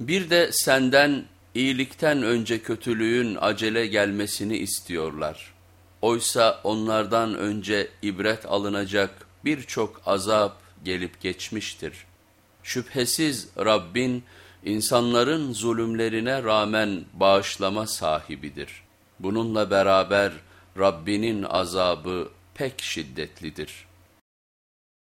Bir de senden iyilikten önce kötülüğün acele gelmesini istiyorlar. Oysa onlardan önce ibret alınacak birçok azap gelip geçmiştir. Şüphesiz Rabbin insanların zulümlerine rağmen bağışlama sahibidir. Bununla beraber Rabbinin azabı pek şiddetlidir.''